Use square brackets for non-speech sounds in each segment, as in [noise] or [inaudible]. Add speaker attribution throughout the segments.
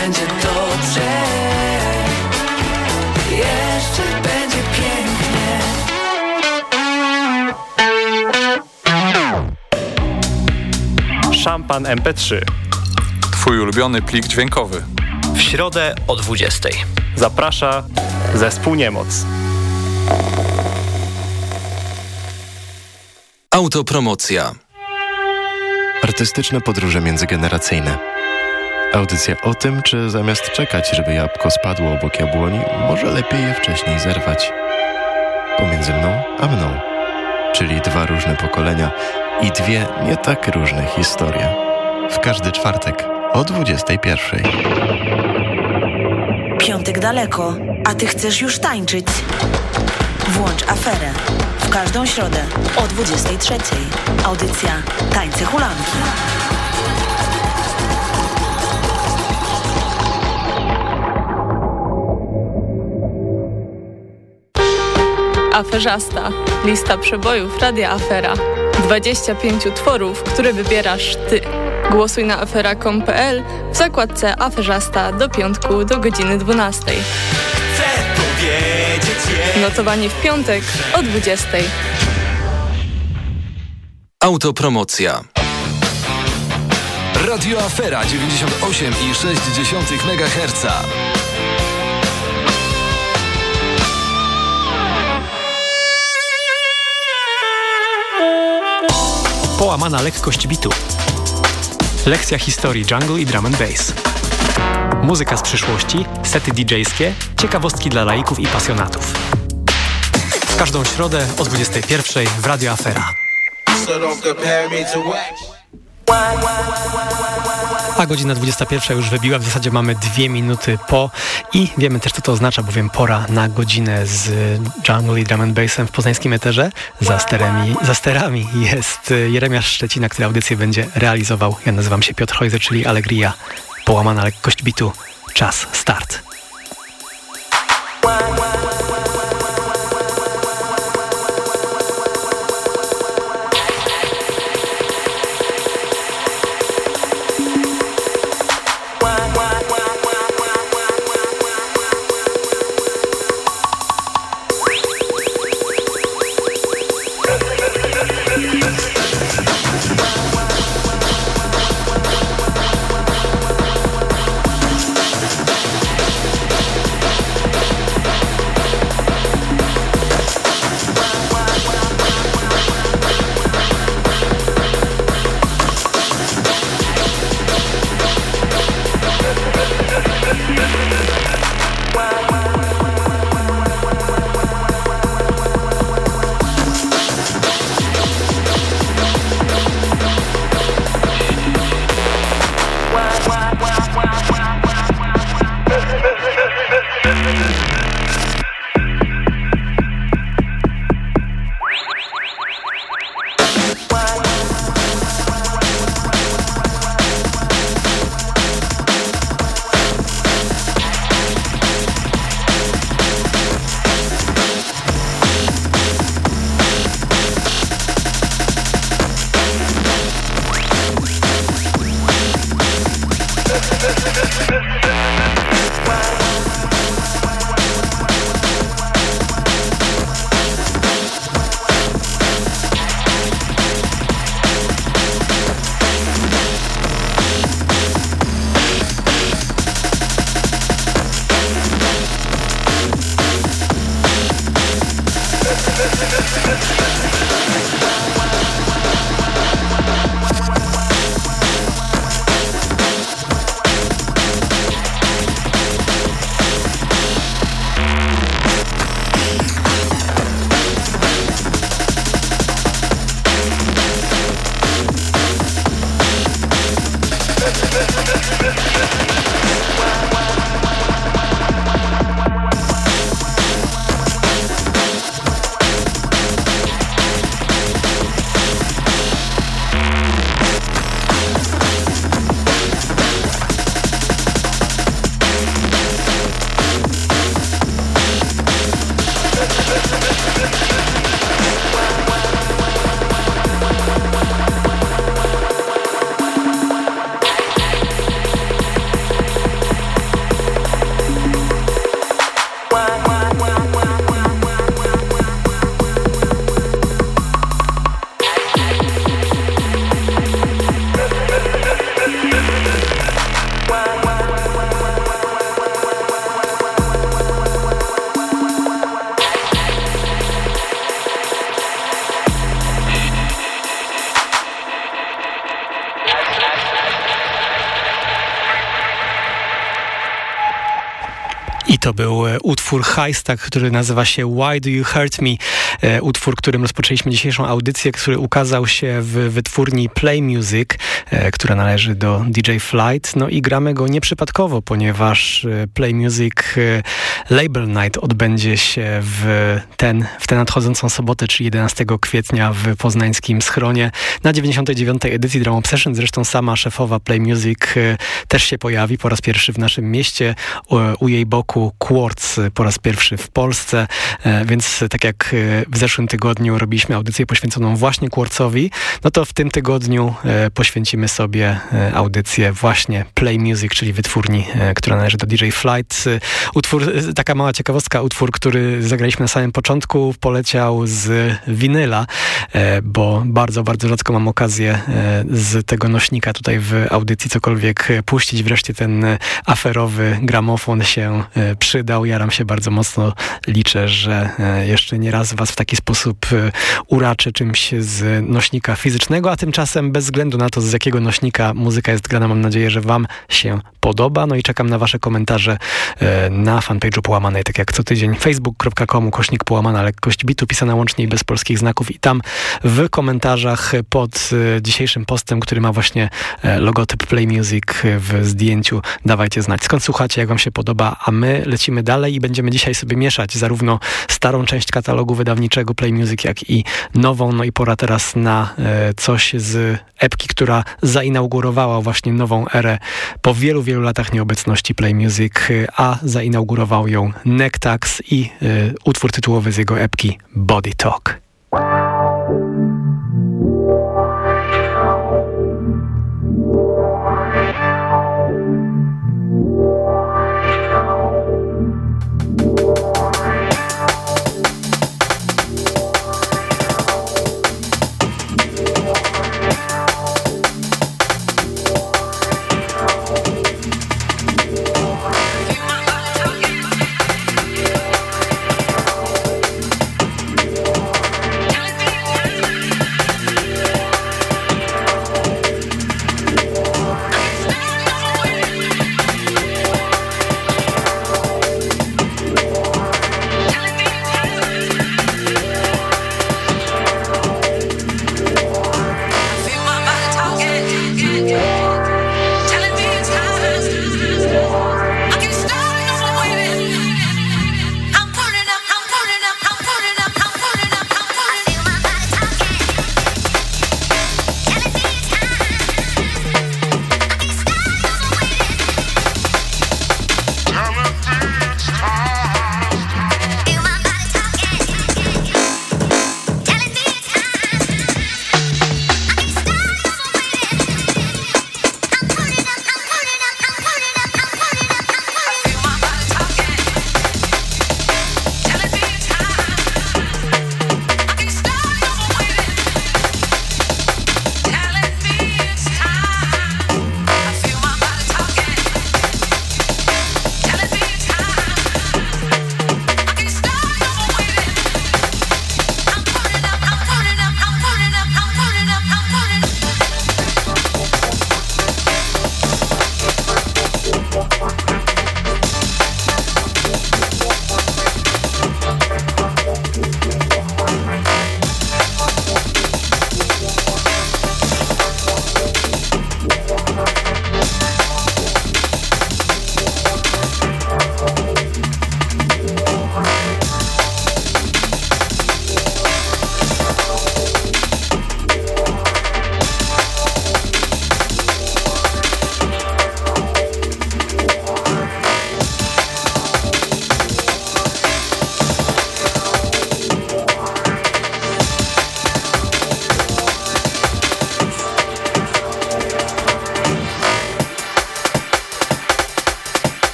Speaker 1: będzie dobrze. Jeszcze będzie pięknie.
Speaker 2: Szampan MP3
Speaker 3: Twój ulubiony plik dźwiękowy.
Speaker 4: W środę o 20.
Speaker 2: Zaprasza zespół Niemoc.
Speaker 5: Autopromocja.
Speaker 6: Artystyczne podróże międzygeneracyjne. Audycja o tym, czy zamiast czekać, żeby jabłko spadło obok jabłoni, może lepiej je wcześniej zerwać. Pomiędzy mną a mną. Czyli dwa różne pokolenia i dwie nie tak różne historie. W każdy czwartek o 21.
Speaker 7: Piątek daleko, a ty chcesz już tańczyć. Włącz aferę. W każdą środę o 23. Audycja Tańce Hulanki.
Speaker 8: Aferzasta. Lista przebojów Radia Afera. 25 utworów, które wybierasz ty. Głosuj na afera.com.pl w zakładce Aferzasta do piątku do godziny 12. Notowanie w piątek o 20.
Speaker 5: Autopromocja
Speaker 9: Radio Afera 98,6 MHz.
Speaker 10: Połamana lekkość bitu. Lekcja historii jungle i drum and bass. Muzyka z przyszłości, sety DJ-skie, ciekawostki dla laików i pasjonatów. W każdą środę o 21 w Radio Afera. A godzina 21 już wybiła, w zasadzie mamy dwie minuty po i wiemy też co to oznacza, bowiem pora na godzinę z jungle i drum and bassem w poznańskim eterze. Za, sterami, za sterami jest Jeremiasz Szczecina, który audycję będzie realizował. Ja nazywam się Piotr Hojzer, czyli Allegria. Połamana lekkość bitu. Czas, start. To był e, utwór Heista, który nazywa się Why Do You Hurt Me? E, utwór, którym rozpoczęliśmy dzisiejszą audycję, który ukazał się w wytwórni Play Music, e, która należy do DJ Flight. No i gramy go nieprzypadkowo, ponieważ Play Music Label Night odbędzie się w, ten, w tę nadchodzącą sobotę, czyli 11 kwietnia w poznańskim schronie na 99. edycji Drum Obsession. Zresztą sama szefowa Play Music też się pojawi po raz pierwszy w naszym mieście. U jej boku Quartz po raz pierwszy w Polsce, e, więc tak jak e, w zeszłym tygodniu robiliśmy audycję poświęconą właśnie Quartzowi, no to w tym tygodniu e, poświęcimy sobie audycję właśnie Play Music, czyli wytwórni, która należy do DJ Flight. Utwór, taka mała ciekawostka, utwór, który zagraliśmy na samym początku, poleciał z winyla, bo bardzo, bardzo rzadko mam okazję z tego nośnika tutaj w audycji cokolwiek puścić. Wreszcie ten aferowy gramofon się przydał. Jaram się bardzo mocno. Liczę, że e, jeszcze nie raz was w taki sposób e, uraczę czymś z nośnika fizycznego, a tymczasem bez względu na to, z jakiego nośnika muzyka jest grana, mam nadzieję, że wam się podoba. No i czekam na wasze komentarze e, na fanpage'u Połamanej, tak jak co tydzień. Facebook.com kośnik połamana lekkość bitu pisana łącznie i bez polskich znaków. I tam w komentarzach pod dzisiejszym postem, który ma właśnie logotyp Play Music w zdjęciu, dawajcie znać skąd słuchacie, jak wam się podoba, a my lecimy dalej i będziemy dzisiaj sobie mieszać zarówno starą część katalogu wydawniczego Play Music, jak i nową. No i pora teraz na e, coś z epki, która zainaugurowała właśnie nową erę po wielu, wielu latach nieobecności Play Music, a zainaugurował ją Nektax i e, utwór tytułowy z jego epki Body Talk.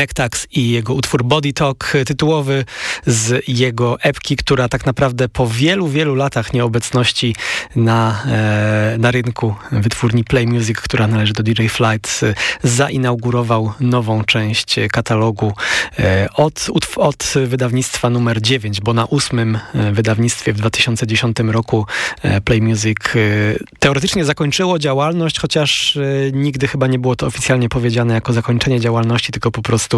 Speaker 10: Nektax i jego utwór Body Talk tytułowy z jego epki, która tak naprawdę po wielu, wielu latach nieobecności na, e, na rynku wytwórni Play Music, która należy do DJ Flight, zainaugurował nową część katalogu e, od, od wydawnictwa numer 9, bo na ósmym e, wydawnictwie w 2010 roku e, Play Music e, teoretycznie zakończyło działalność, chociaż e, nigdy chyba nie było to oficjalnie powiedziane jako zakończenie działalności, tylko po prostu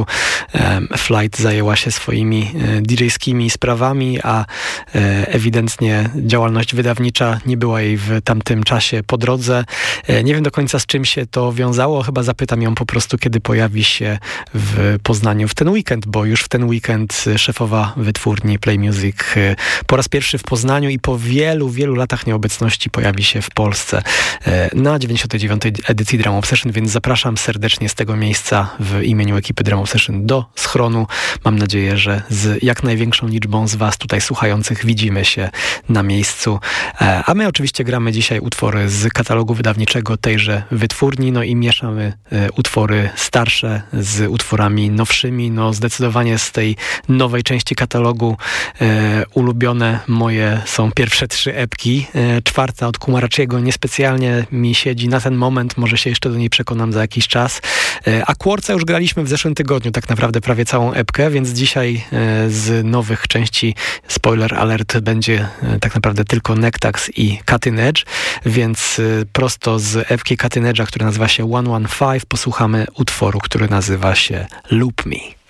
Speaker 10: Flight zajęła się swoimi e, DJ-skimi sprawami, a e, ewidentnie działalność wydawnicza nie była jej w tamtym czasie po drodze. E, nie wiem do końca z czym się to wiązało, chyba zapytam ją po prostu, kiedy pojawi się w Poznaniu w ten weekend, bo już w ten weekend szefowa wytwórni Play Music po raz pierwszy w Poznaniu i po wielu, wielu latach nieobecności pojawi się w Polsce na 99. edycji Drum Obsession, więc zapraszam serdecznie z tego miejsca w imieniu ekipy Drum Obsession do schronu. Mam nadzieję, że z jak największą liczbą z Was tutaj słuchających widzimy się na miejscu. E, a my oczywiście gramy dzisiaj utwory z katalogu wydawniczego tejże wytwórni, no i mieszamy e, utwory starsze z utworami nowszymi. No zdecydowanie z tej nowej części katalogu e, ulubione moje są pierwsze trzy epki. Czwarta od Kumaraczyego niespecjalnie mi siedzi na ten moment, może się jeszcze do niej przekonam za jakiś czas. A Kworca już graliśmy w zeszłym tygodniu tak naprawdę prawie całą epkę, więc dzisiaj e, z nowych części, spoiler alert, będzie e, tak naprawdę tylko Nectax i Cutting Edge, więc e, prosto z epki Cutting Edge'a, która nazywa się 115, posłuchamy utworu, który nazywa się Loop Me.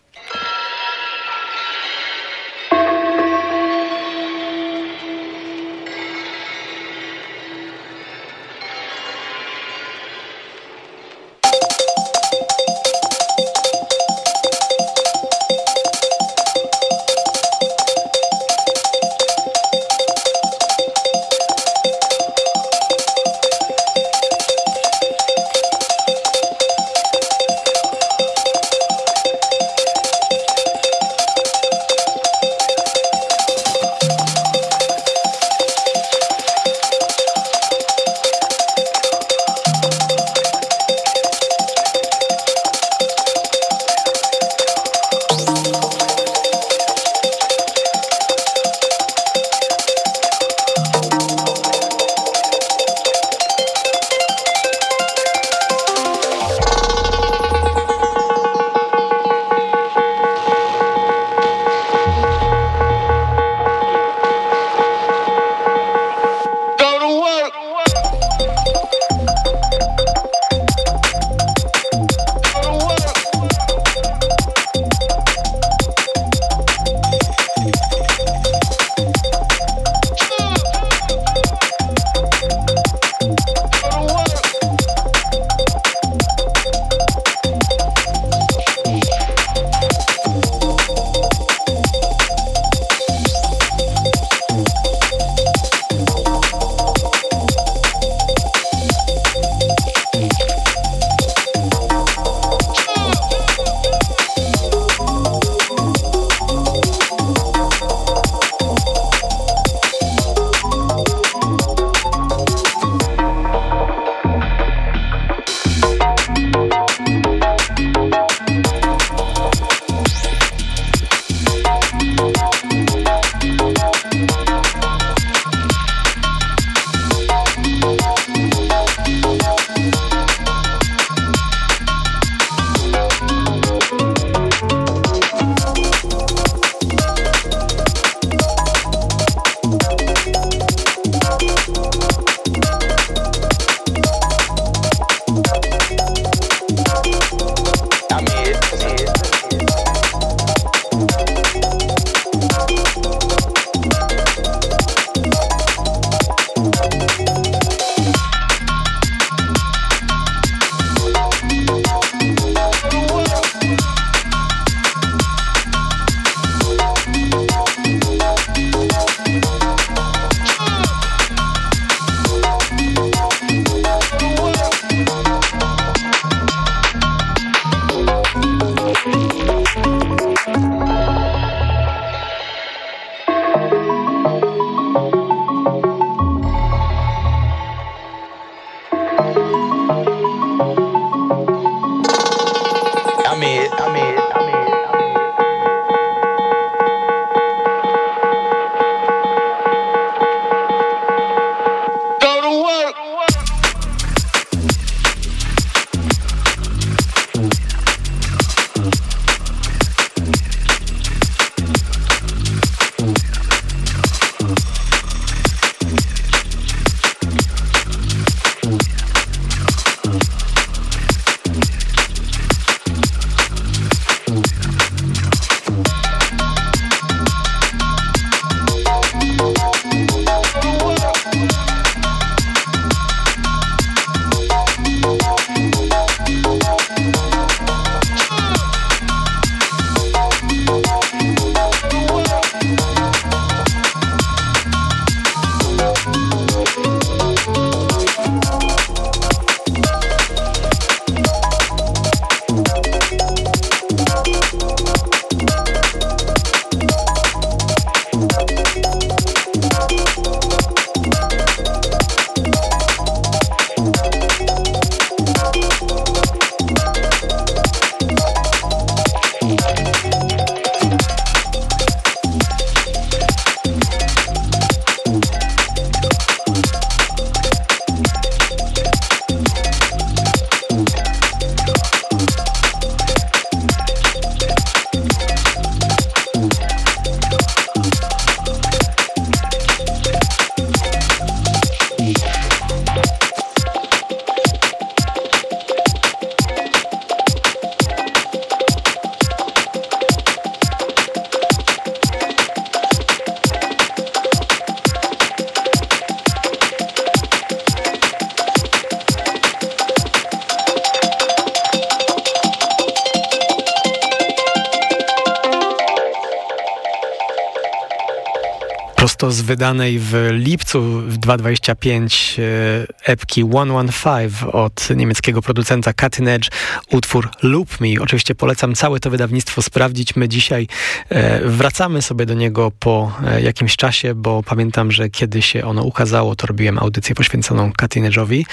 Speaker 10: Wydanej w lipcu w 2.25 e, epki 115 od niemieckiego producenta Cutting Edge utwór Loop Me. Oczywiście polecam całe to wydawnictwo sprawdzić. My dzisiaj e, wracamy sobie do niego po e, jakimś czasie, bo pamiętam, że kiedy się ono ukazało, to robiłem audycję poświęconą Cutting Edge'owi,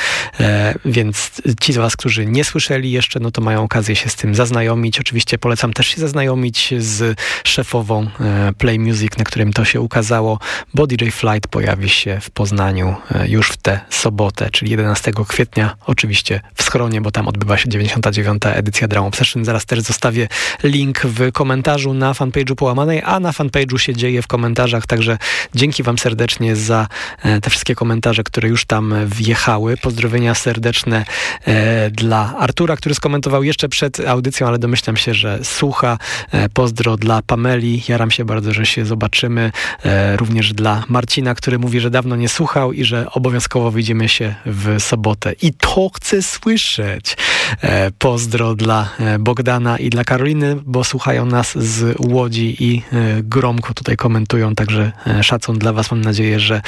Speaker 10: więc ci z was, którzy nie słyszeli jeszcze, no to mają okazję się z tym zaznajomić. Oczywiście polecam też się zaznajomić z szefową Play Music, na którym to się ukazało, bo DJ Flight pojawi się w Poznaniu e, już w tę sobotę, czyli 11 kwietnia, oczywiście w schronie, bo tam odbywa się 99. edycja Drum Obsession. Zaraz też zostawię link w komentarzu na fanpage'u połamanej, a na fanpage'u się dzieje w komentarzach, także dzięki wam serdecznie za e, te wszystkie komentarze, które już tam wjechały. Pozdrowienia serdeczne e, dla Artura, który skomentował jeszcze przed audycją, ale domyślam się, że słucha. Pozdro dla Pameli. Jaram się bardzo, że się zobaczymy. Również dla Marcina, który mówi, że dawno nie słuchał i że obowiązkowo widzimy się w sobotę. I to chcę słyszeć. E, pozdro dla e, Bogdana i dla Karoliny, bo słuchają nas z Łodzi i e, gromko tutaj komentują, także szacun dla Was. Mam nadzieję, że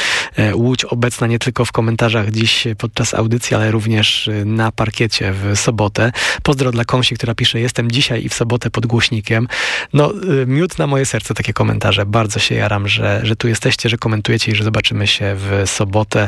Speaker 10: Łódź obecna nie tylko w komentarzach dziś podczas audycji, ale również na parkiecie w sobotę. Pozdro dla Kąsi, która pisze, jestem dzisiaj i w sobotę pod głośnikiem. No, miód na moje serce takie komentarze. Bardzo się jaram, że, że tu jesteście, że komentujecie i że zobaczymy się w sobotę.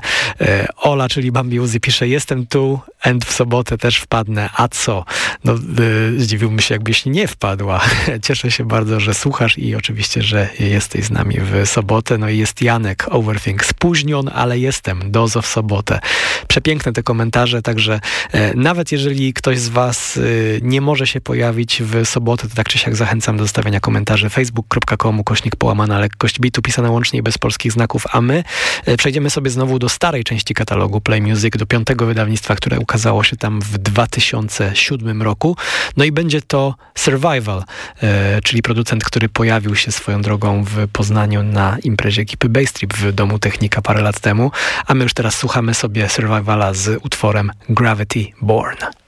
Speaker 10: Ola, czyli Bambi Uzi pisze, jestem tu and w sobotę też wpadnę a co? No, y, zdziwiłbym się, jakbyś nie wpadła. [laughs] Cieszę się bardzo, że słuchasz i oczywiście, że jesteś z nami w sobotę. No i jest Janek Overthink. Spóźnion, ale jestem. Dozo w sobotę. Przepiękne te komentarze, także e, nawet jeżeli ktoś z Was y, nie może się pojawić w sobotę, to tak czy siak zachęcam do zostawienia komentarzy facebook.com kośnik połamana lekkość bitu pisana łącznie bez polskich znaków, a my e, przejdziemy sobie znowu do starej części katalogu Play Music, do piątego wydawnictwa, które ukazało się tam w 2000 2007 roku. No i będzie to Survival, e, czyli producent, który pojawił się swoją drogą w Poznaniu na imprezie ekipy Baystrip w Domu Technika parę lat temu, a my już teraz słuchamy sobie Survivala z utworem Gravity Born.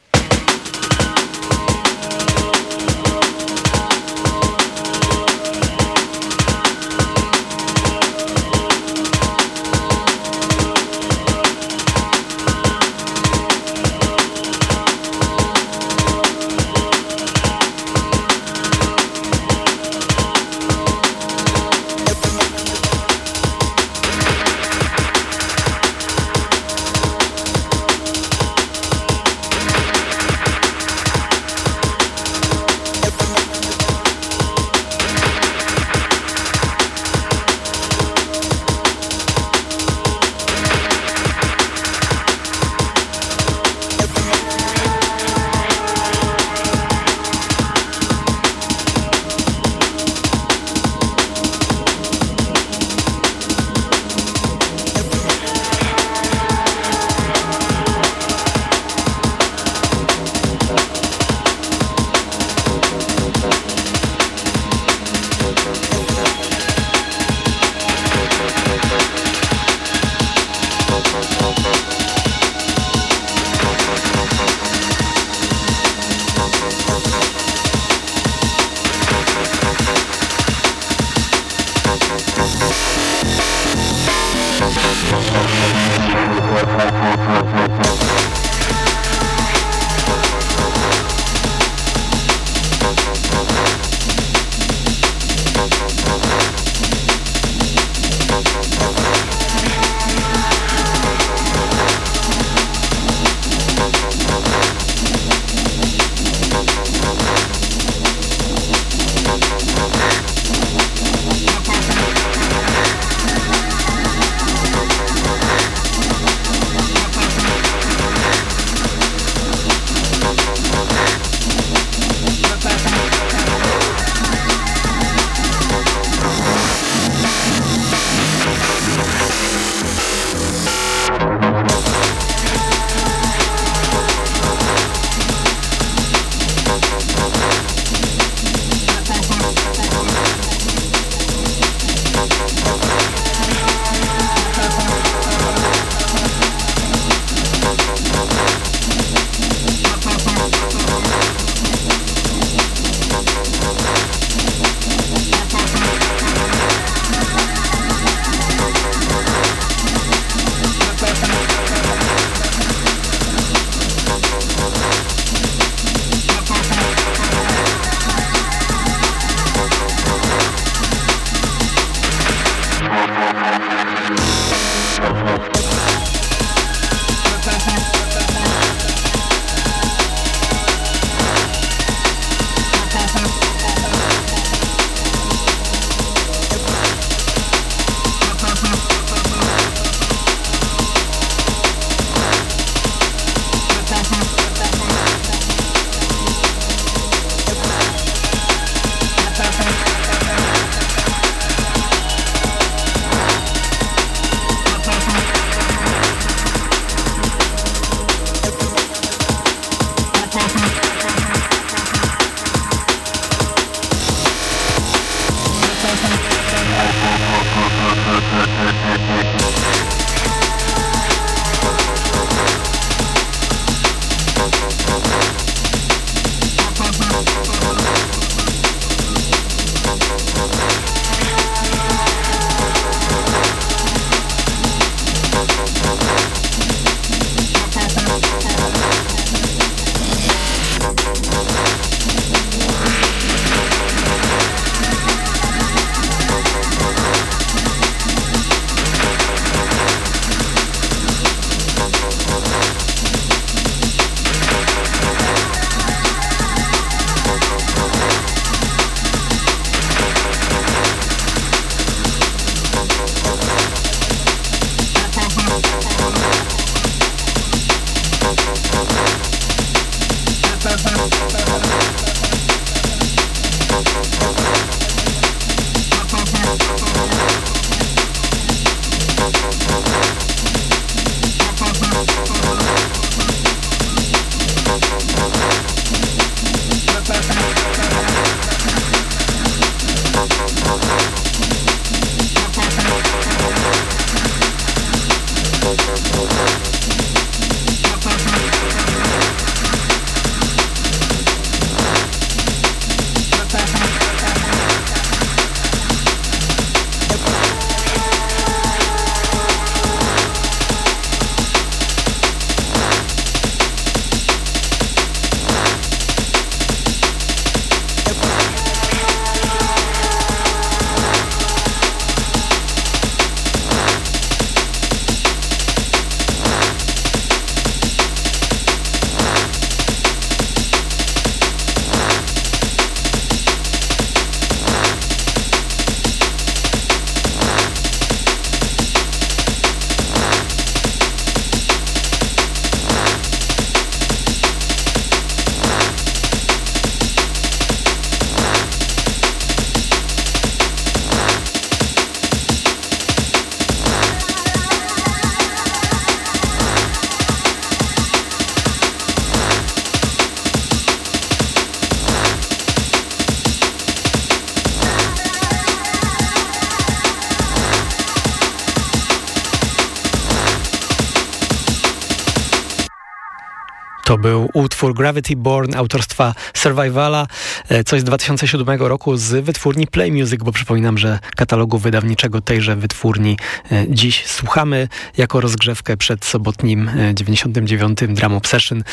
Speaker 10: To był utwór Gravity Born autorstwa Survivala, e, coś z 2007 roku z wytwórni Play Music, bo przypominam, że katalogu wydawniczego tejże wytwórni e, dziś słuchamy jako rozgrzewkę przed sobotnim 99. E, Drum Obsession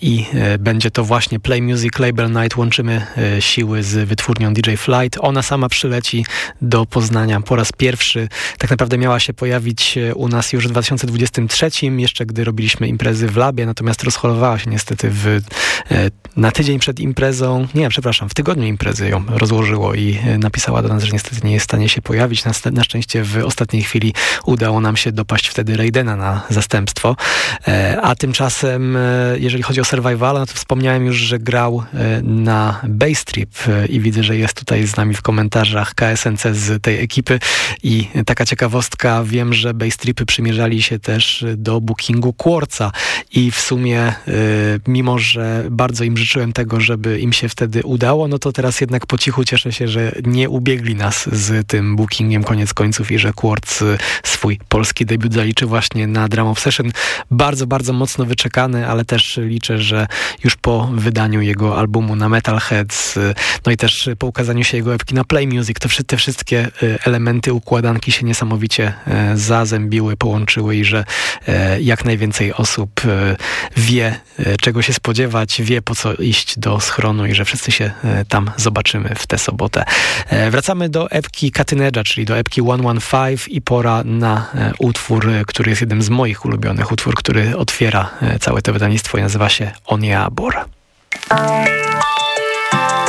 Speaker 10: i będzie to właśnie Play Music Label Night. Łączymy siły z wytwórnią DJ Flight. Ona sama przyleci do Poznania po raz pierwszy. Tak naprawdę miała się pojawić u nas już w 2023, jeszcze gdy robiliśmy imprezy w Labie, natomiast rozchorowała się niestety w, e, na tydzień przed imprezą, nie, przepraszam, w tygodniu imprezy ją rozłożyło i e, napisała do nas, że niestety nie jest w stanie się pojawić. Na, na szczęście w ostatniej chwili udało nam się dopaść wtedy Raidena na zastępstwo. E, a tymczasem, jeżeli chodzi o Survival, no to wspomniałem już, że grał na Base Trip i widzę, że jest tutaj z nami w komentarzach KSNC z tej ekipy i taka ciekawostka, wiem, że Base Tripy przymierzali się też do bookingu Quartza i w sumie Y, mimo że bardzo im życzyłem tego, żeby im się wtedy udało, no to teraz jednak po cichu cieszę się, że nie ubiegli nas z tym bookingiem koniec końców i że Quartz swój polski debiut zaliczy właśnie na Drum Obsession. Bardzo, bardzo mocno wyczekany, ale też liczę, że już po wydaniu jego albumu na Metalheads, no i też po ukazaniu się jego epki na Play Music, to te wszystkie y, elementy układanki się niesamowicie y, zazębiły, połączyły i że jak najwięcej osób wie, czego się spodziewać, wie po co iść do schronu i że wszyscy się e, tam zobaczymy w tę sobotę. E, wracamy do epki Katynedża, czyli do epki 115 i pora na utwór, który jest jednym z moich ulubionych, utwór, który otwiera całe to wydawnictwo i nazywa się Oniabor. To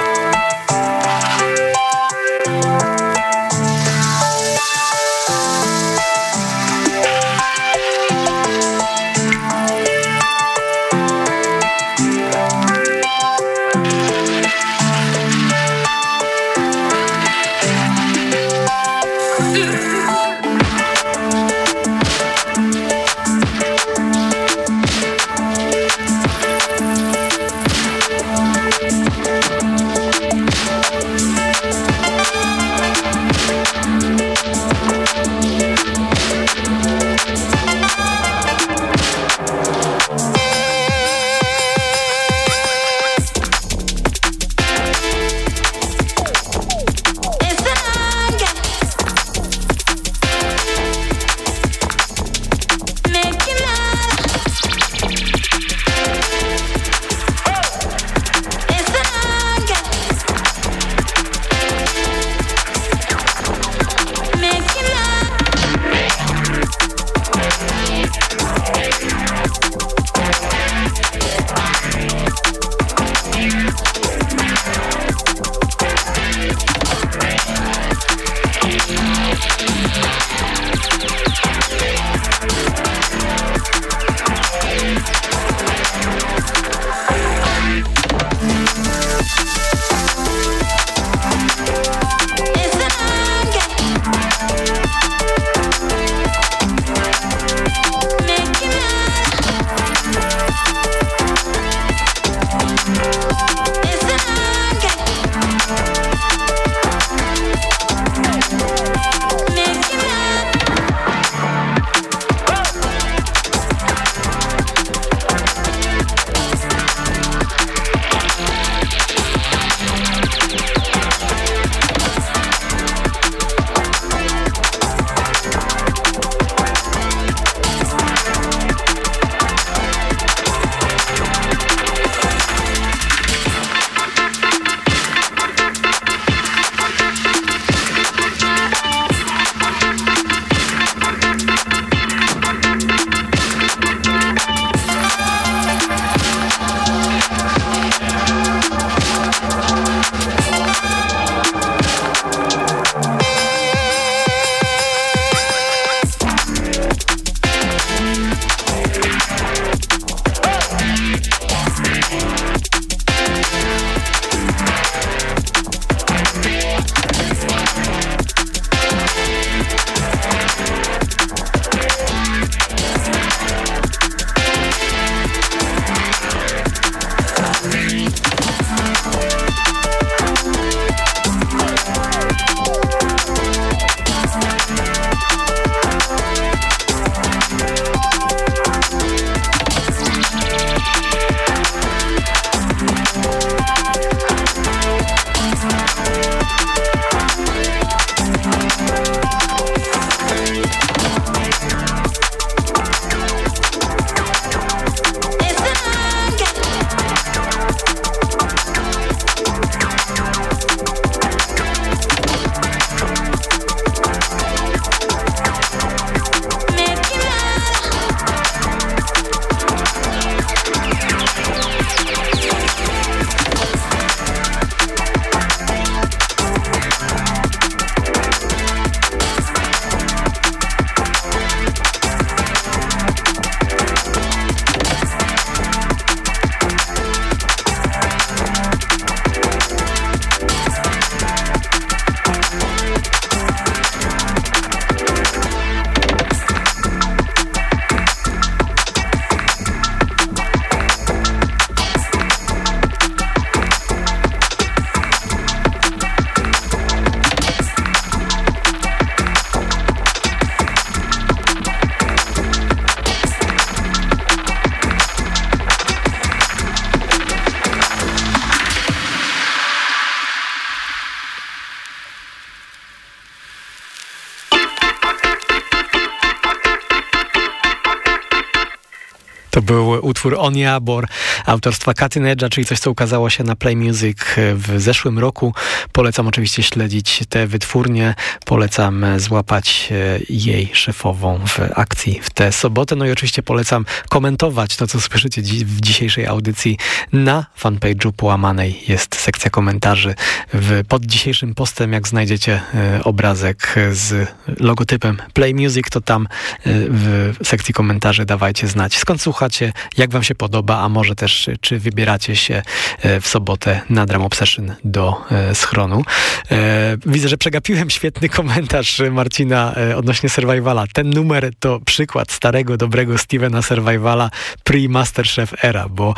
Speaker 10: był utwór Oniabor autorstwa Katy Nedża, czyli coś, co ukazało się na Play Music w zeszłym roku. Polecam oczywiście śledzić te wytwórnie. Polecam złapać e, jej szefową w akcji w tę sobotę. No i oczywiście polecam komentować to, co słyszycie w dzisiejszej audycji na fanpage'u połamanej. Jest sekcja komentarzy. W, pod dzisiejszym postem, jak znajdziecie e, obrazek z logotypem Play Music, to tam e, w sekcji komentarzy dawajcie znać. Skąd słuchacie, jak wam się podoba, a może też czy wybieracie się e, w sobotę na Drum Obsession do e, schronu. E, widzę, że przegapiłem świetny komentarz Marcina odnośnie Survivala. Ten numer to przykład starego, dobrego Stevena Survivala pre-Masterchef era, bo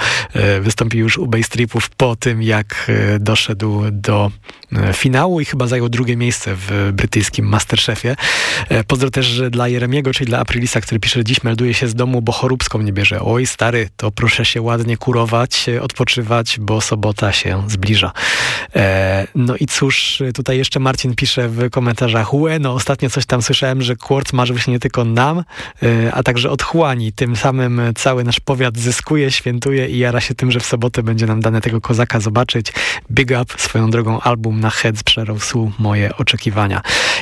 Speaker 10: wystąpił już u Base Tripów po tym, jak doszedł do finału i chyba zajął drugie miejsce w brytyjskim Masterchefie. Pozdro też dla Jeremiego, czyli dla Aprilisa, który pisze, że dziś melduje się z domu, bo choróbską nie bierze że oj stary, to proszę się ładnie kurować, odpoczywać, bo sobota się zbliża. E, no i cóż, tutaj jeszcze Marcin pisze w komentarzach, łe, no ostatnio coś tam słyszałem, że Quartz marzy się nie tylko nam, e, a także otchłani. Tym samym cały nasz powiat zyskuje, świętuje i jara się tym, że w sobotę będzie nam dane tego kozaka zobaczyć. Big Up, swoją drogą album na Heads przerósł moje oczekiwania.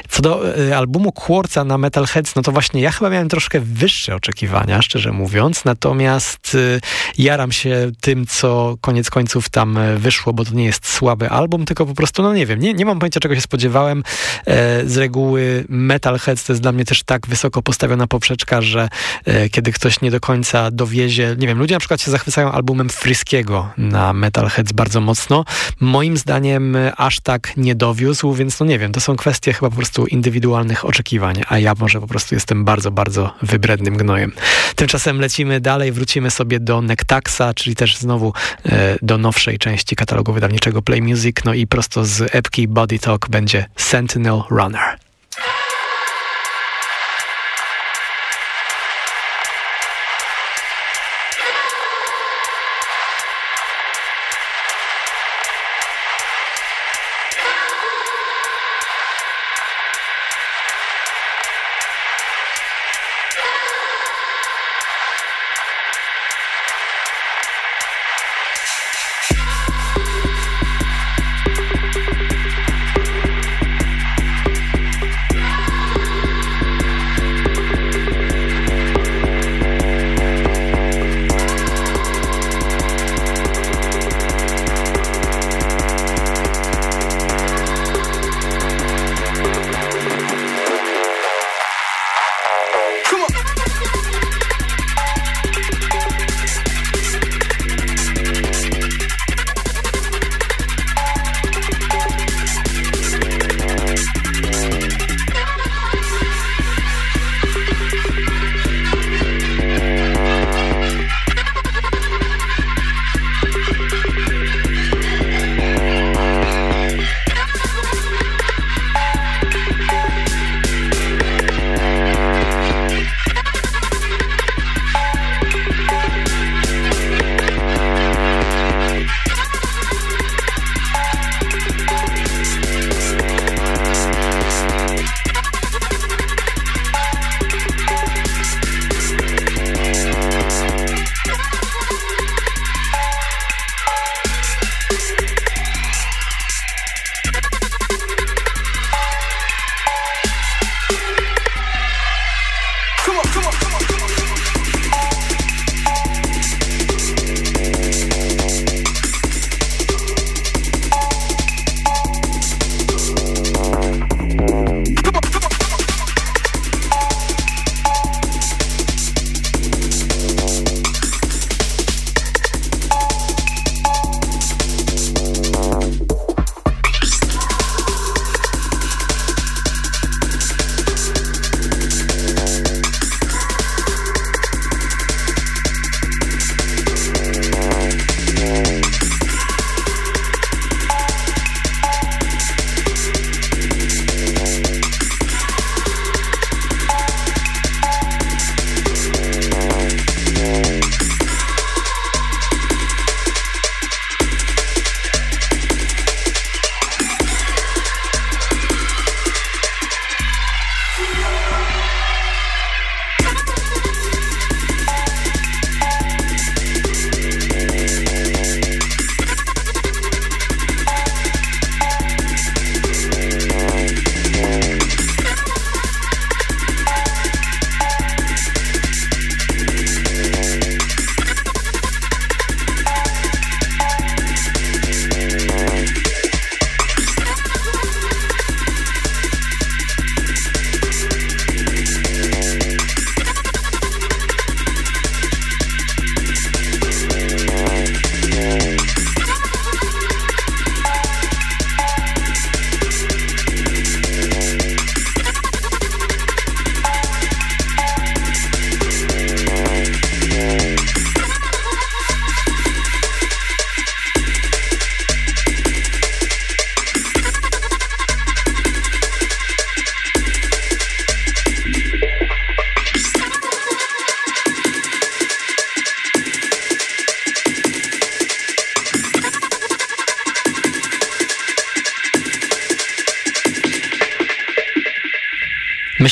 Speaker 10: Co do e, albumu Quartza na Metal Heads, no to właśnie ja chyba miałem troszkę wyższe oczekiwania, szczerze mówiąc, Natomiast y, jaram się tym, co koniec końców tam y, wyszło, bo to nie jest słaby album, tylko po prostu, no nie wiem, nie, nie mam pojęcia, czego się spodziewałem. E, z reguły Metalheads to jest dla mnie też tak wysoko postawiona poprzeczka, że e, kiedy ktoś nie do końca dowiezie, nie wiem, ludzie na przykład się zachwycają albumem Friskiego na Metalheads bardzo mocno. Moim zdaniem e, aż tak nie dowiózł, więc no nie wiem, to są kwestie chyba po prostu indywidualnych oczekiwań, a ja może po prostu jestem bardzo, bardzo wybrednym gnojem. Tymczasem lecimy dalej wrócimy sobie do Nektaxa, czyli też znowu e, do nowszej części katalogu wydawniczego Play Music, no i prosto z epki Body Talk będzie Sentinel Runner.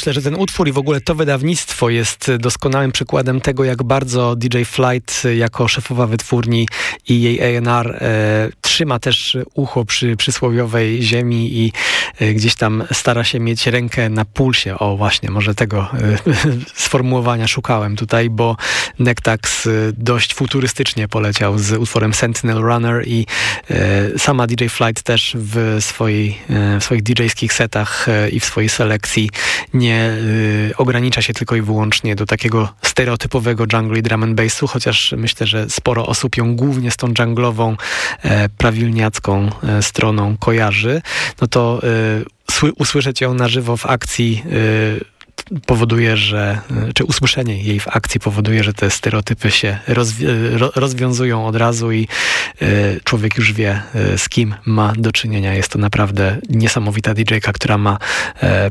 Speaker 10: Myślę, że ten utwór i w ogóle to wydawnictwo jest doskonałym przykładem tego, jak bardzo DJ Flight jako szefowa wytwórni i jej A&R e, trzyma też ucho przy przysłowiowej ziemi i gdzieś tam stara się mieć rękę na pulsie. O właśnie, może tego e, [laughs] sformułowania szukałem tutaj, bo Nectax e, dość futurystycznie poleciał z utworem Sentinel Runner i sama DJ Flight też w, swojej, w swoich DJ-skich setach i w swojej selekcji nie y, ogranicza się tylko i wyłącznie do takiego stereotypowego jungle i drum and bassu, chociaż myślę, że sporo osób ją głównie z tą junglową, e, prawilniacką e, stroną kojarzy, no to y, usłyszeć ją na żywo w akcji y, powoduje, że, czy usłyszenie jej w akcji powoduje, że te stereotypy się rozwi rozwiązują od razu i y, człowiek już wie, z kim ma do czynienia. Jest to naprawdę niesamowita DJ-ka, która ma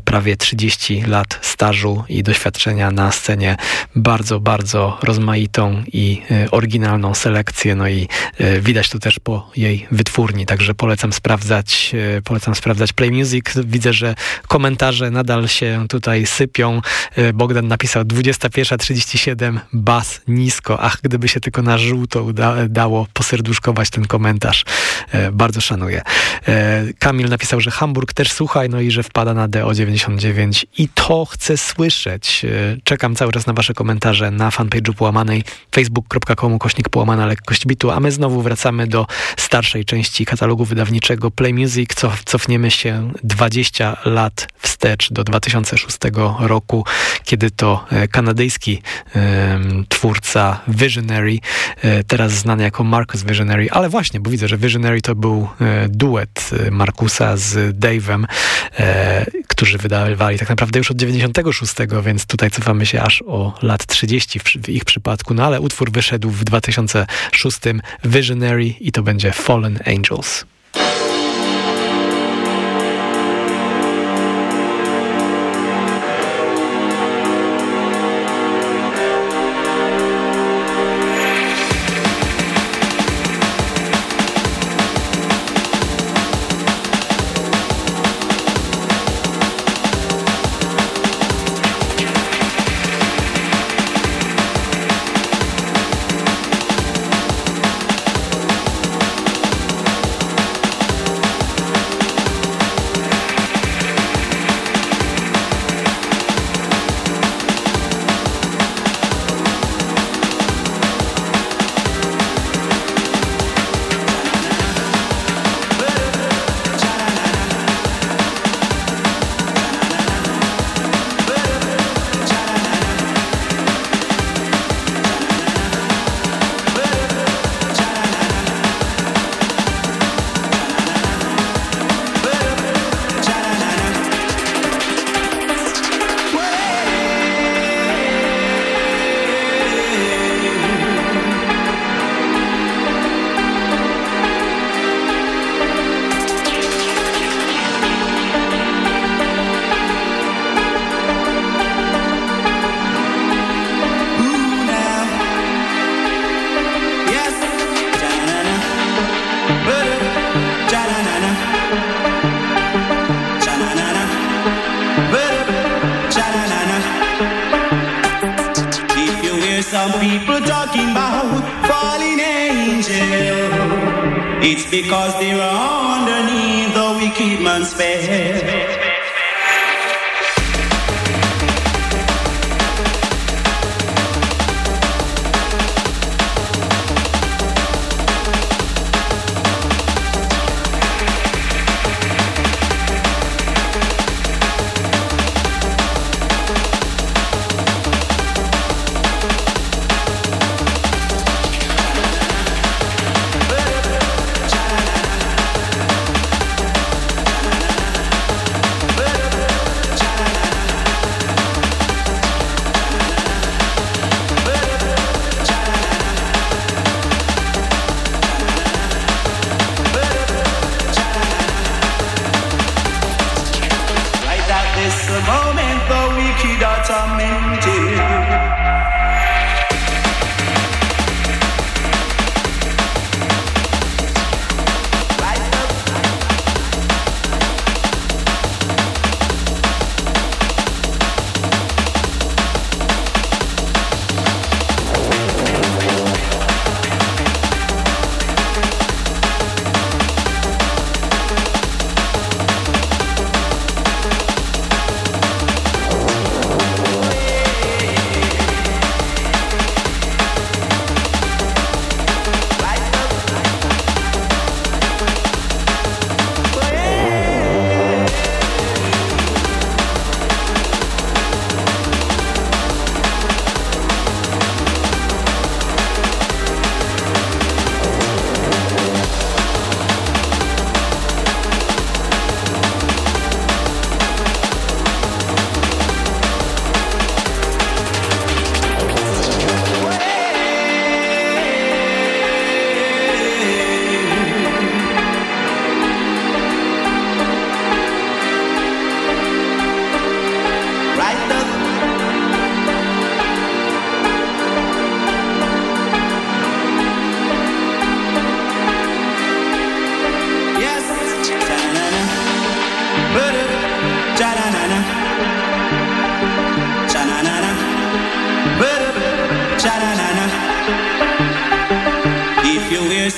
Speaker 10: prawie 30 lat stażu i doświadczenia na scenie. Bardzo, bardzo rozmaitą i oryginalną selekcję. No i widać to też po jej wytwórni, także polecam sprawdzać, polecam sprawdzać Play Music. Widzę, że komentarze nadal się tutaj sypią E, Bogdan napisał 21.37, bas nisko. Ach, gdyby się tylko na żółto uda, dało poserduszkować ten komentarz. E, bardzo szanuję. E, Kamil napisał, że Hamburg też słuchaj, no i że wpada na DO99 i to chcę słyszeć. Czekam cały czas na wasze komentarze na fanpage'u połamanej facebook.com kośnik połamana lekkość bitu, a my znowu wracamy do starszej części katalogu wydawniczego Play Music, co cofniemy się 20 lat wstecz do 2006 roku, kiedy to e, kanadyjski twórca Visionary, e, teraz znany jako Marcus Visionary, ale właśnie, bo widzę, że Visionary to był e, duet Markusa z Dave'em, którzy wydawali tak naprawdę już od 96, więc tutaj cofamy się aż o lat 30 w ich przypadku, no ale utwór wyszedł w 2006 Visionary i to będzie Fallen Angels.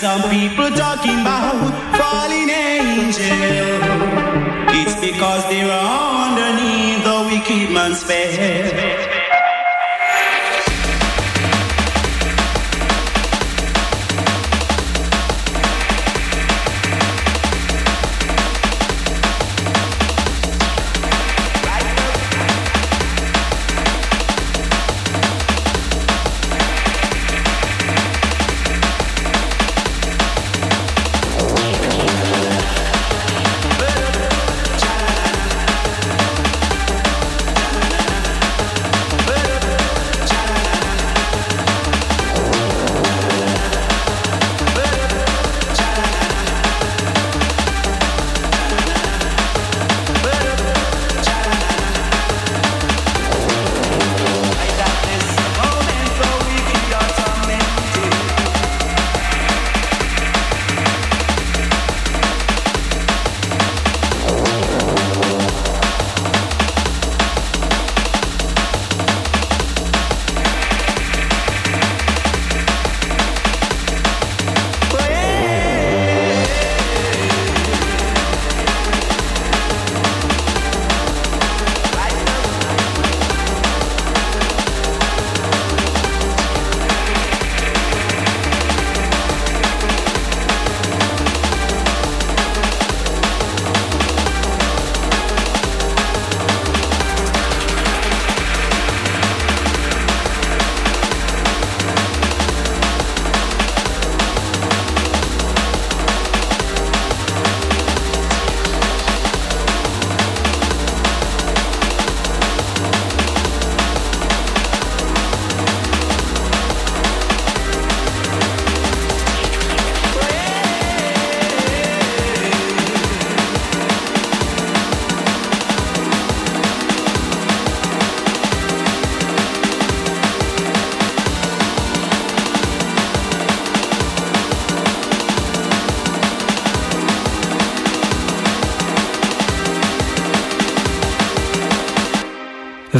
Speaker 11: Some people talking about falling angels. It's because they are underneath the wicked man's spell.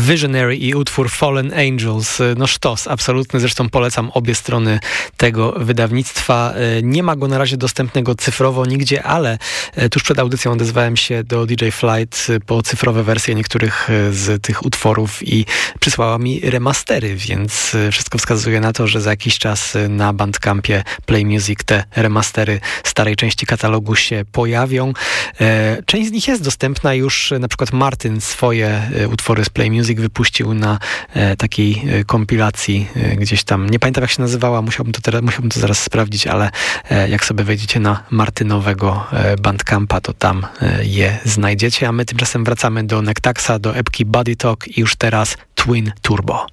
Speaker 10: Visionary i utwór Fallen Angels. No sztos, absolutny. Zresztą polecam obie strony tego wydawnictwa. E, nie ma go na razie dostępnego cyfrowo nigdzie, ale e, tuż przed audycją odezwałem się do DJ Flight po cyfrowe wersje niektórych e, z tych utworów i przysłała mi remastery, więc wszystko wskazuje na to, że za jakiś czas na Bandcampie Play Music te remastery starej części katalogu się pojawią. Część z nich jest dostępna już, na przykład Martin swoje utwory z Play Music wypuścił na e, takiej e, kompilacji e, gdzieś tam. Nie pamiętam jak się nazywała, musiałbym to, teraz, musiałbym to zaraz sprawdzić, ale jak sobie wejdziecie na Martynowego Bandcampa, to tam je znajdziecie, a my tymczasem wracamy do Nektaxa, do epki Body Talk i już teraz Twin Turbo.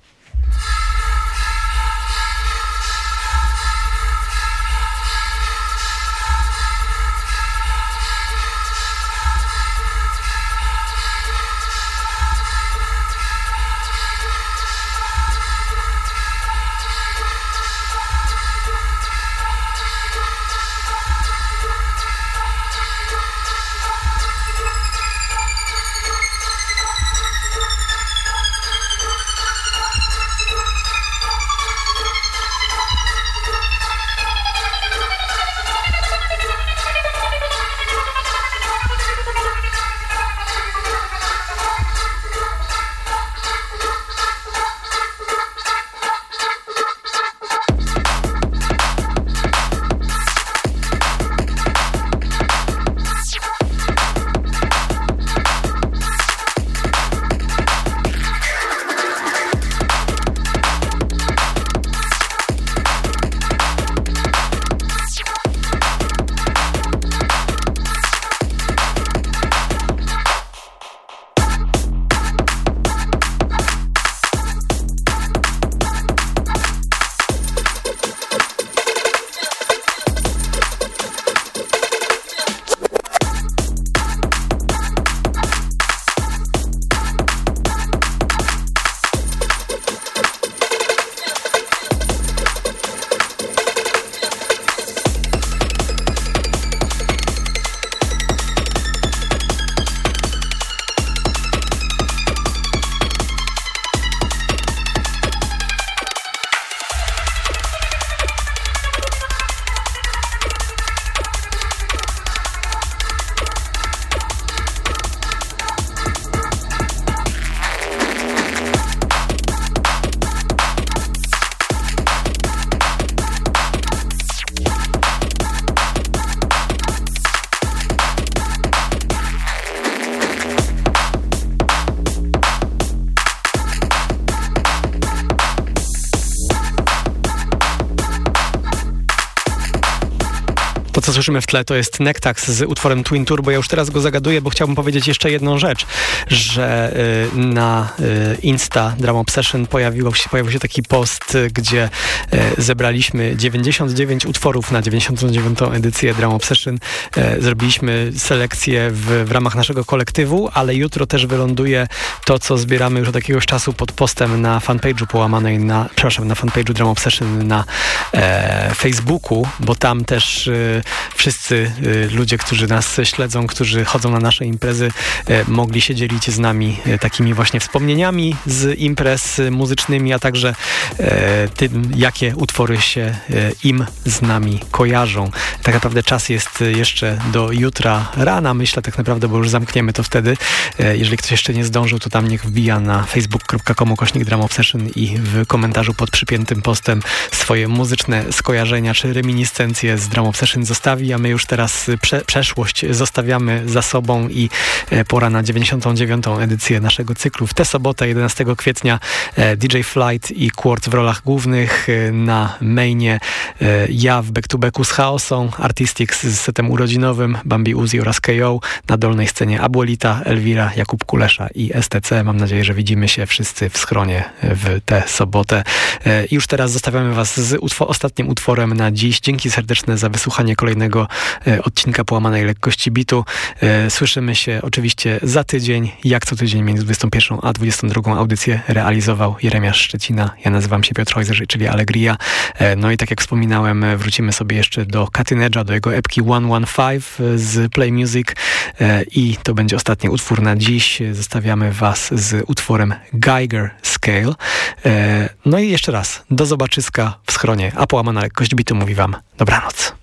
Speaker 10: Co słyszymy w tle, to jest Nektax z utworem Twin Turbo. Ja już teraz go zagaduję, bo chciałbym powiedzieć jeszcze jedną rzecz, że y, na y, Insta Drama Obsession pojawił się, pojawił się taki post, y, gdzie zebraliśmy 99 utworów na 99. edycję Drama Obsession. Zrobiliśmy selekcję w, w ramach naszego kolektywu, ale jutro też wyląduje to, co zbieramy już od jakiegoś czasu pod postem na fanpage'u połamanej na, przepraszam, na fanpage'u Drama Obsession na e, Facebooku, bo tam też wszyscy e, ludzie, którzy nas śledzą, którzy chodzą na nasze imprezy, e, mogli się dzielić z nami e, takimi właśnie wspomnieniami z imprez muzycznymi, a także tym, jakie utwory się im z nami kojarzą. Tak naprawdę czas jest jeszcze do jutra rana, myślę tak naprawdę, bo już zamkniemy to wtedy. Jeżeli ktoś jeszcze nie zdążył, to tam niech wbija na facebook.com kośnik Dram Obsession i w komentarzu pod przypiętym postem swoje muzyczne skojarzenia czy reminiscencje z Dram Obsession zostawi, a my już teraz prze przeszłość zostawiamy za sobą i pora na 99. edycję naszego cyklu. W tę sobotę, 11 kwietnia e, DJ Flight i Quartz w rolach głównych. E, na mainie e, ja w back to backu z Chaosą, Artistics z setem urodzinowym, Bambi Uzi oraz KO. Na dolnej scenie Abuelita, Elvira, Jakub Kulesza i STC. Mam nadzieję, że widzimy się wszyscy w schronie w tę sobotę. I już teraz zostawiamy Was z utwo ostatnim utworem na dziś. Dzięki serdeczne za wysłuchanie kolejnego odcinka Połamanej Lekkości Bitu. Słyszymy się oczywiście za tydzień, jak co tydzień między 21 a 22 audycję realizował Jeremiasz Szczecina. Ja nazywam się Piotr Hojzer, czyli Allegria. E, no i tak jak wspominałem, e, wrócimy sobie jeszcze do Katynedża, do jego epki 115 e, z Play Music i to będzie ostatni utwór na dziś. Zostawiamy Was z utworem Geiger Scale. No i jeszcze raz, do zobaczyska w schronie. A połamana lekkość bitu mówi Wam dobranoc.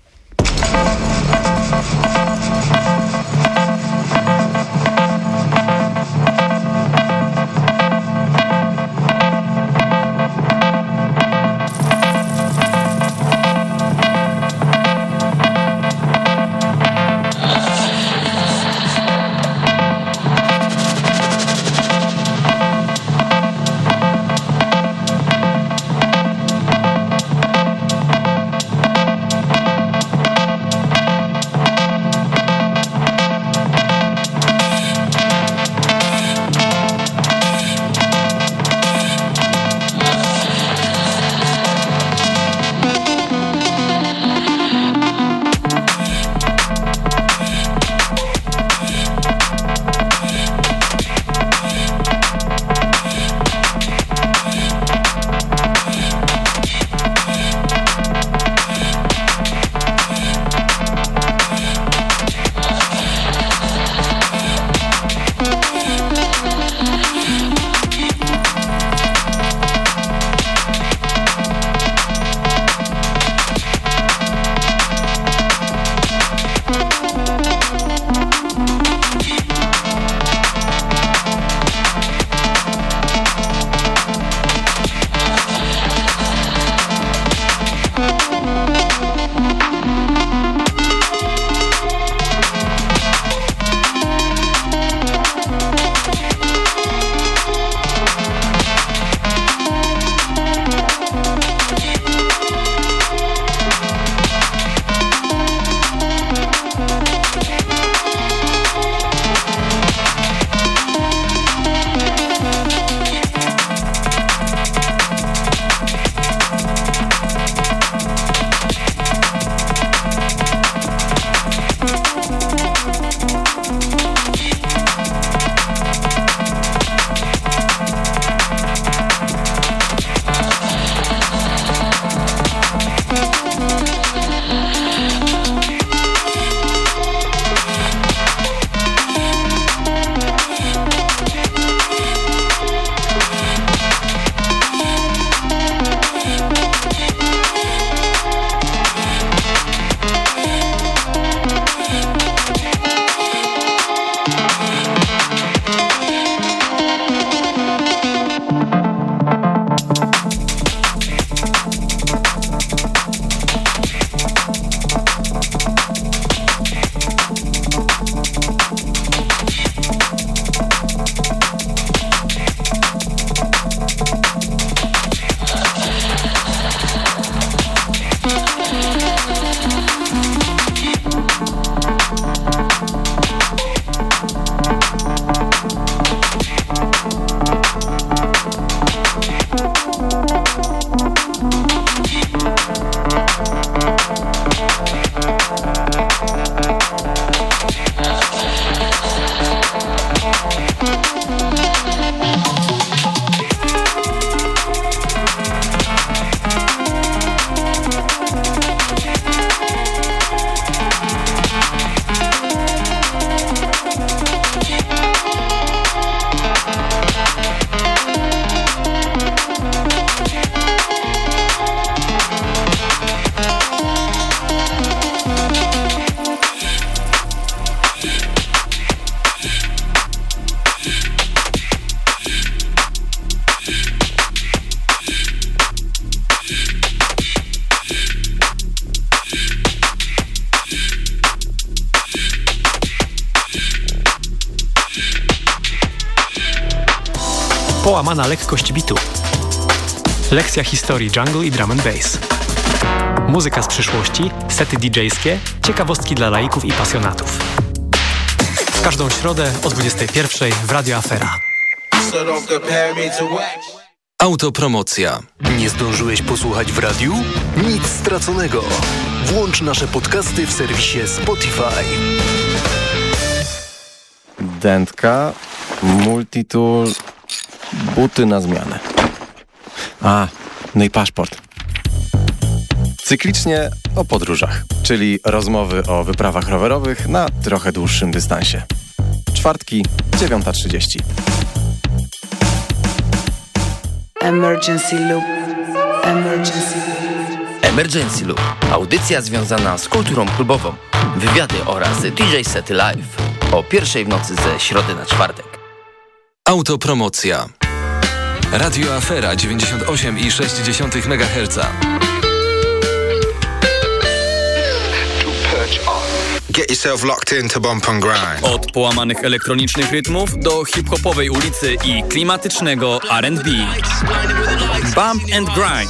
Speaker 10: Połamana lekkość bitu. Lekcja historii jungle i drum and bass. Muzyka z przyszłości, sety DJ-skie, ciekawostki dla laików i pasjonatów. W każdą środę o 21 w Radio Afera.
Speaker 12: Autopromocja.
Speaker 13: Nie zdążyłeś posłuchać w radiu? Nic straconego. Włącz nasze podcasty w serwisie Spotify.
Speaker 14: Dętka, multitool, buty na zmianę. A, no i paszport. Cyklicznie o podróżach, czyli rozmowy o wyprawach rowerowych na trochę dłuższym dystansie. Czwartki, 9.30.
Speaker 15: Emergency Loop. Emergency Loop.
Speaker 16: Emergency Loop. Audycja związana z kulturą klubową. Wywiady oraz DJ Sety Live. O pierwszej w nocy ze środy na czwartek.
Speaker 12: Autopromocja.
Speaker 9: Radio Afera 98,6 MHz.
Speaker 17: Get yourself locked into bump and grind.
Speaker 18: Od połamanych elektronicznych rytmów do hip-hopowej ulicy i klimatycznego R&B. Bump and Grind.